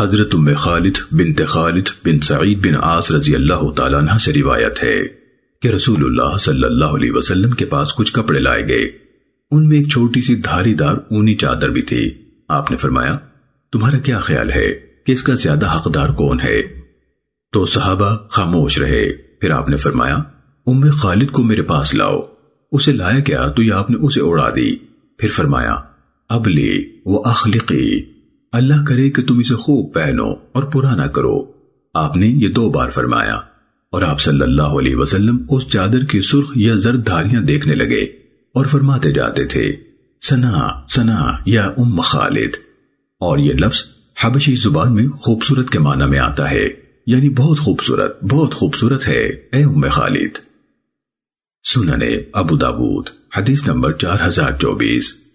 حضرت ام خالد بنت خالد بن سعید بن عاص رضی اللہ تعالیٰ عنہ سے روایت ہے کہ رسول اللہ صلی اللہ علیہ وسلم کے پاس کچھ کپڑے لائے گئے۔ ان میں ایک چھوٹی سی دھاری دار اونی چادر بھی تھی۔ آپ نے فرمایا، تمہارا کیا خیال ہے کہ اس کا زیادہ حقدار کون ہے؟ تو صحابہ خاموش رہے۔ پھر آپ نے فرمایا، ام خالد کو میرے پاس لاؤ۔ اسے لایا گیا تو یہ آپ نے اسے اڑا دی۔ پھر فرمایا اب لی وہ اخلقی۔ اللہ کرے کہ تم اسے خوب پہنو اور پرانا کرو۔ آپ نے یہ دو بار فرمایا اور آپ صلی اللہ علیہ وسلم اس چادر کی سرخ یا زرد دھاریاں دیکھنے لگے اور فرماتے جاتے تھے، سنا سنا، یا ام خالد۔ اور یہ لفظ حبشی زبان میں خوبصورت کے معنی میں آتا ہے یعنی بہت خوبصورت بہت خوبصورت ہے، اے ام خالد۔ سنن ابو دابود حدیث نمبر 4024